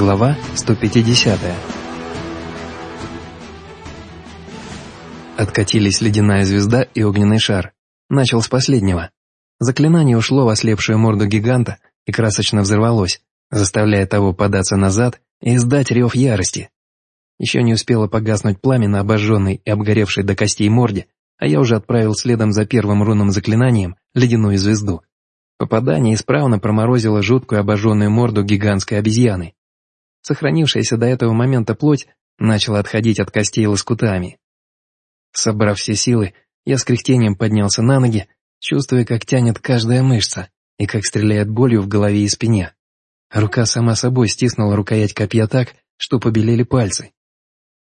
Глава 150 Откатились ледяная звезда и огненный шар. Начал с последнего. Заклинание ушло в ослепшую морду гиганта и красочно взорвалось, заставляя того податься назад и издать рев ярости. Еще не успело погаснуть пламя на обожженной и обгоревшей до костей морде, а я уже отправил следом за первым рунным заклинанием ледяную звезду. Попадание исправно проморозило жуткую обожженную морду гигантской обезьяны. Сохранившаяся до этого момента плоть начала отходить от костей лоскутами. Собрав все силы, я с кряхтением поднялся на ноги, чувствуя, как тянет каждая мышца и как стреляет болью в голове и спине. Рука сама собой стиснула рукоять копья так, что побелели пальцы.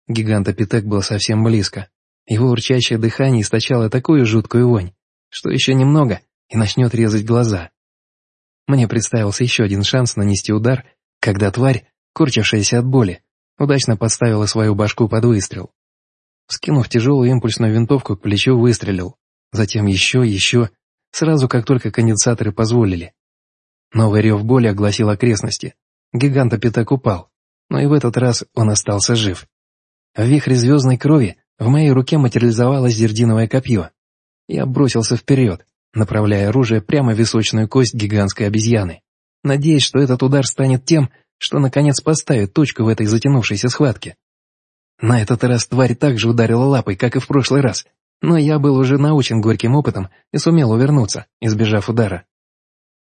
Гигант Апитек был совсем близко. Его урчащее дыхание источало такую жуткую вонь, что еще немного, и начнет резать глаза. Мне представился еще один шанс нанести удар, когда тварь, корчившаяся от боли, удачно подставила свою башку под выстрел. Скинув тяжелую импульсную винтовку к плечу, выстрелил. Затем еще, еще, сразу как только конденсаторы позволили. Новый рев боли огласил окрестности. Гигант Апитек упал, но и в этот раз он остался жив. В вихре звездной крови в моей руке материализовалось зердиновое копье. Я бросился вперед, направляя оружие прямо в височную кость гигантской обезьяны, надеясь, что этот удар станет тем, что наконец поставит точку в этой затянувшейся схватке. На этот раз тварь также ударила лапой, как и в прошлый раз, но я был уже научен горьким опытом и сумел увернуться, избежав удара.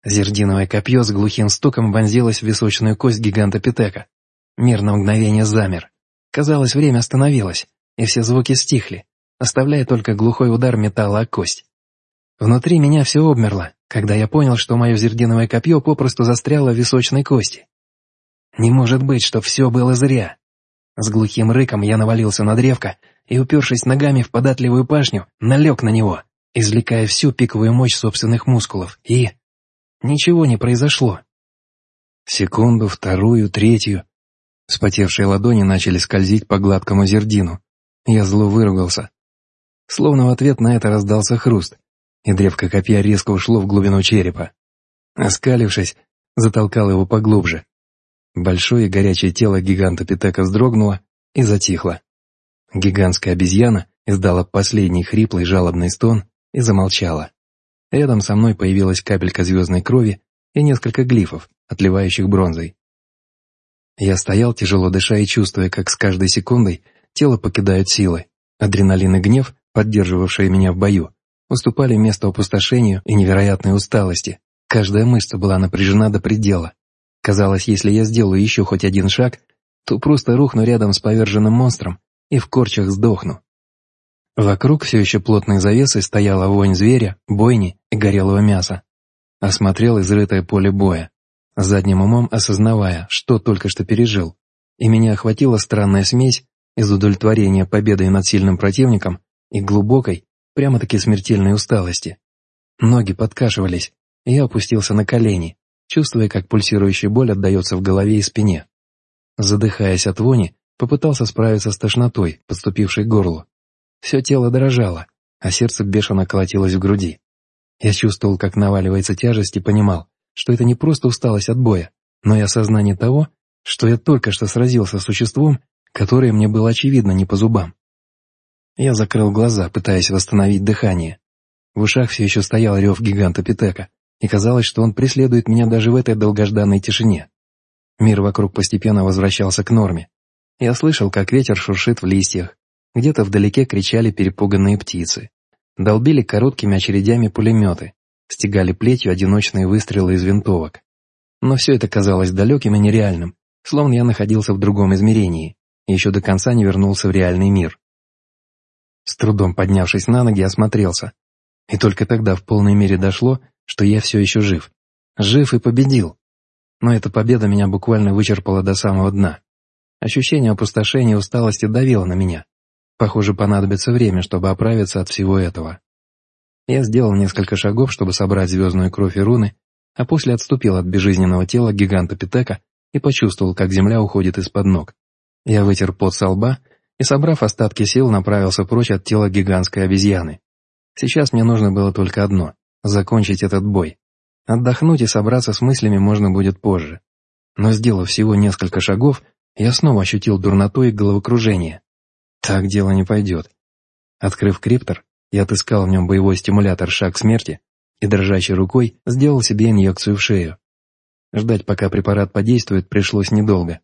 Зердиновое копье с глухим стуком вонзилось в височную кость гиганта Питека. Мир на мгновение замер. Казалось, время остановилось, и все звуки стихли, оставляя только глухой удар металла о кость. Внутри меня все обмерло, когда я понял, что мое зердиновое копье попросту застряло в височной кости. Не может быть, что все было зря. С глухим рыком я навалился на древко и, упершись ногами в податливую пашню, налег на него, извлекая всю пиковую мощь собственных мускулов, и... Ничего не произошло. Секунду, вторую, третью. Спотевшие ладони начали скользить по гладкому зердину. Я зло выругался. Словно в ответ на это раздался хруст, и древко копья резко ушло в глубину черепа. Оскалившись, затолкал его поглубже. Большое горячее тело гиганта Питека вздрогнуло и затихло. Гигантская обезьяна издала последний хриплый жалобный стон и замолчала. Рядом со мной появилась капелька звездной крови и несколько глифов, отливающих бронзой. Я стоял, тяжело дыша и чувствуя, как с каждой секундой тело покидают силы. Адреналин и гнев, поддерживавшие меня в бою, уступали место опустошению и невероятной усталости. Каждая мышца была напряжена до предела. Казалось, если я сделаю еще хоть один шаг, то просто рухну рядом с поверженным монстром и в корчах сдохну. Вокруг все еще плотной завесой стояла вонь зверя, бойни и горелого мяса. Осмотрел изрытое поле боя, задним умом осознавая, что только что пережил, и меня охватила странная смесь из удовлетворения победой над сильным противником и глубокой, прямо-таки смертельной усталости. Ноги подкашивались, и я опустился на колени, чувствуя, как пульсирующая боль отдается в голове и спине. Задыхаясь от вони, попытался справиться с тошнотой, подступившей к горлу. Все тело дрожало, а сердце бешено колотилось в груди. Я чувствовал, как наваливается тяжесть и понимал, что это не просто усталость от боя, но и осознание того, что я только что сразился с существом, которое мне было очевидно не по зубам. Я закрыл глаза, пытаясь восстановить дыхание. В ушах все еще стоял рев гиганта Питека, и казалось, что он преследует меня даже в этой долгожданной тишине. Мир вокруг постепенно возвращался к норме. Я слышал, как ветер шуршит в листьях, где-то вдалеке кричали перепуганные птицы. Долбили короткими очередями пулеметы, стегали плетью одиночные выстрелы из винтовок. Но все это казалось далеким и нереальным, словно я находился в другом измерении и еще до конца не вернулся в реальный мир. С трудом поднявшись на ноги, осмотрелся. И только тогда в полной мере дошло, что я все еще жив. Жив и победил. Но эта победа меня буквально вычерпала до самого дна. Ощущение опустошения и усталости давило на меня. Похоже, понадобится время, чтобы оправиться от всего этого. Я сделал несколько шагов, чтобы собрать звездную кровь и руны, а после отступил от безжизненного тела гиганта Питека и почувствовал, как земля уходит из-под ног. Я вытер пот со лба и, собрав остатки сил, направился прочь от тела гигантской обезьяны. Сейчас мне нужно было только одно — закончить этот бой. Отдохнуть и собраться с мыслями можно будет позже. Но сделав всего несколько шагов, я снова ощутил дурноту и головокружение. Так дело не пойдет. Открыв криптор, я отыскал в нем боевой стимулятор «Шаг смерти» и дрожащей рукой сделал себе инъекцию в шею. Ждать, пока препарат подействует, пришлось недолго.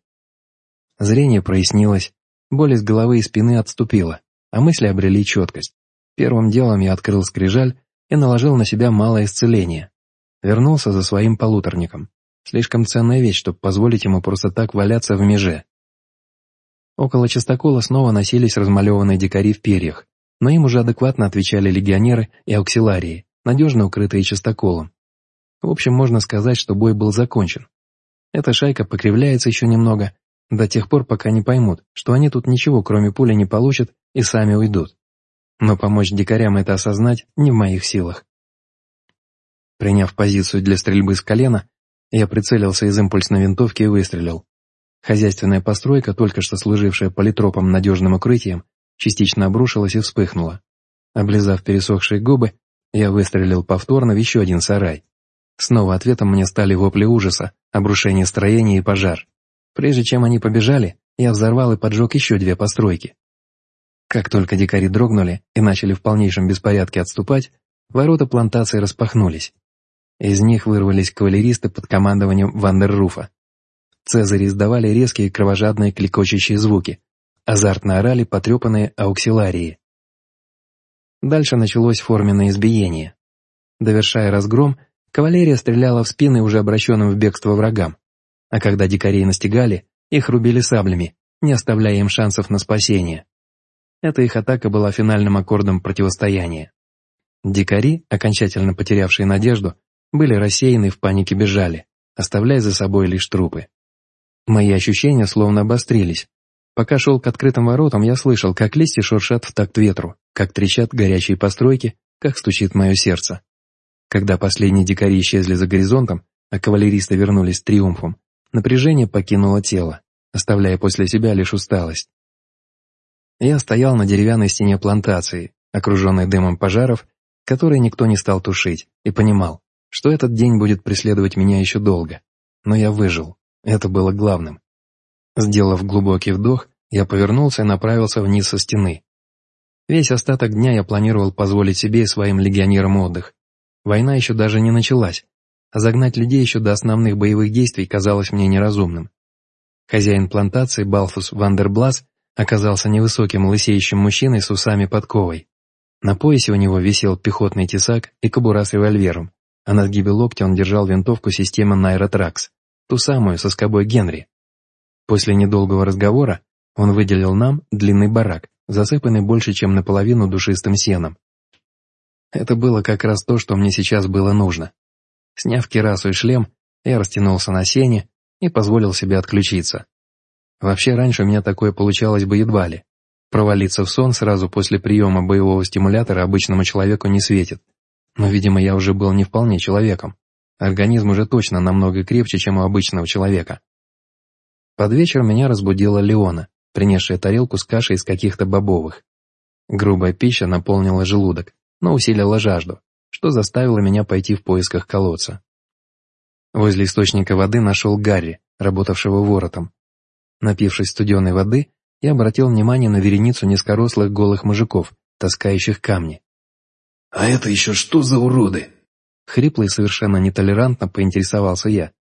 Зрение прояснилось, боль из головы и спины отступила, а мысли обрели четкость. Первым делом я открыл скрижаль и наложил на себя малое исцеление. Вернулся за своим полуторником. Слишком ценная вещь, чтобы позволить ему просто так валяться в меже. Около частокола снова носились размалеванные дикари в перьях, но им уже адекватно отвечали легионеры и ауксиларии, надежно укрытые частоколом. В общем, можно сказать, что бой был закончен. Эта шайка покривляется еще немного, до тех пор, пока не поймут, что они тут ничего кроме пули не получат и сами уйдут. Но помочь дикарям это осознать не в моих силах. Приняв позицию для стрельбы с колена, я прицелился из импульсной винтовки и выстрелил. Хозяйственная постройка, только что служившая политропом надежным укрытием, частично обрушилась и вспыхнула. Облизав пересохшие губы, я выстрелил повторно в еще один сарай. Снова ответом мне стали вопли ужаса, обрушение строения и пожар. Прежде чем они побежали, я взорвал и поджег еще две постройки. Как только дикари дрогнули и начали в полнейшем беспорядке отступать, ворота плантации распахнулись. Из них вырвались кавалеристы под командованием Вандерруфа. Цезари издавали резкие кровожадные кликочущие звуки, азартно орали потрепанные ауксиларии. Дальше началось форменное избиение. Довершая разгром, кавалерия стреляла в спины уже обращенным в бегство врагам, а когда дикарей настигали, их рубили саблями, не оставляя им шансов на спасение. Эта их атака была финальным аккордом противостояния. Дикари, окончательно потерявшие надежду, были рассеяны в панике бежали, оставляя за собой лишь трупы. Мои ощущения словно обострились, Пока шел к открытым воротам, я слышал, как листья шуршат в такт ветру, как трещат горячие постройки, как стучит мое сердце. Когда последние дикари исчезли за горизонтом, а кавалеристы вернулись с триумфом, напряжение покинуло тело, оставляя после себя лишь усталость. Я стоял на деревянной стене плантации, окруженной дымом пожаров, которые никто не стал тушить, и понимал, что этот день будет преследовать меня еще долго. Но я выжил, это было главным. Сделав глубокий вдох, я повернулся и направился вниз со стены. Весь остаток дня я планировал позволить себе и своим легионерам отдых. Война еще даже не началась, а загнать людей еще до основных боевых действий казалось мне неразумным. Хозяин плантации Балфус Вандерблас оказался невысоким лысеющим мужчиной с усами подковой. На поясе у него висел пехотный тесак и кобура с револьвером, а на сгибе локтя он держал винтовку системы Найротракс, ту самую со скобой Генри. После недолгого разговора он выделил нам длинный барак, засыпанный больше, чем наполовину душистым сеном. Это было как раз то, что мне сейчас было нужно. Сняв кирасу и шлем, я растянулся на сене и позволил себе отключиться. Вообще раньше у меня такое получалось бы едва ли. Провалиться в сон сразу после приема боевого стимулятора обычному человеку не светит. Но, видимо, я уже был не вполне человеком. Организм уже точно намного крепче, чем у обычного человека. Под вечер меня разбудила Леона, принесшая тарелку с кашей из каких-то бобовых. Грубая пища наполнила желудок, но усилила жажду, что заставило меня пойти в поисках колодца. Возле источника воды нашел Гарри, работавшего воротом. Напившись студеной воды, я обратил внимание на вереницу низкорослых голых мужиков, таскающих камни. «А это еще что за уроды?» Хрипло и совершенно нетолерантно поинтересовался я.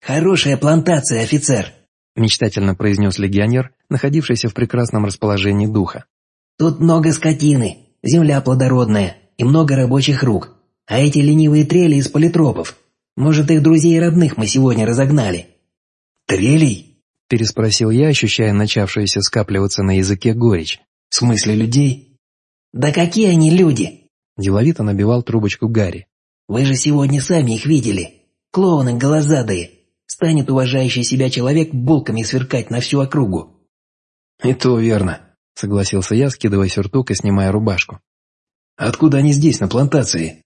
«Хорошая плантация, офицер!» мечтательно произнес легионер, находившийся в прекрасном расположении духа. «Тут много скотины, земля плодородная и много рабочих рук. А эти ленивые трели из политропов. Может, их друзей и родных мы сегодня разогнали?» «Трелей?» – переспросил я, ощущая начавшуюся скапливаться на языке горечь. «В смысле людей?» «Да какие они люди?» – деловито набивал трубочку Гарри. «Вы же сегодня сами их видели. Клоуны голозадые, станет уважающий себя человек булками сверкать на всю округу. «И то верно», — согласился я, скидывая сюртук и снимая рубашку. «Откуда они здесь, на плантации?»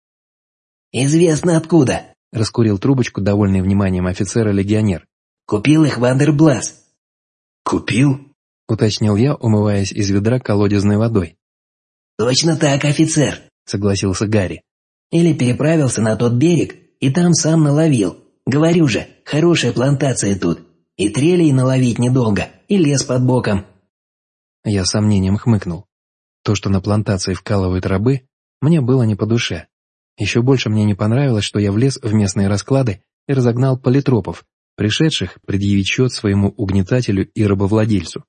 «Известно откуда», — раскурил трубочку, довольный вниманием офицера-легионер. «Купил их Вандерблас». «Купил?» — уточнил я, умываясь из ведра колодезной водой. «Точно так, офицер», — согласился Гарри. «Или переправился на тот берег и там сам наловил, Говорю же, хорошая плантация тут. И трелей наловить недолго, и лес под боком». Я с сомнением хмыкнул. То, что на плантации вкалывают рабы, мне было не по душе. Еще больше мне не понравилось, что я влез в местные расклады и разогнал политропов, пришедших предъявить счет своему угнетателю и рабовладельцу.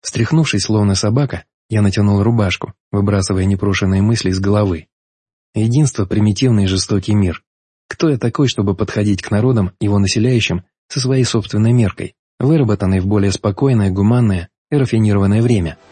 Встряхнувшись, словно собака, я натянул рубашку, выбрасывая непрошенные мысли из головы. Единство – примитивный и жестокий мир. Кто я такой, чтобы подходить к народам, его населяющим, со своей собственной меркой, выработанной в более спокойное, гуманное и рафинированное время –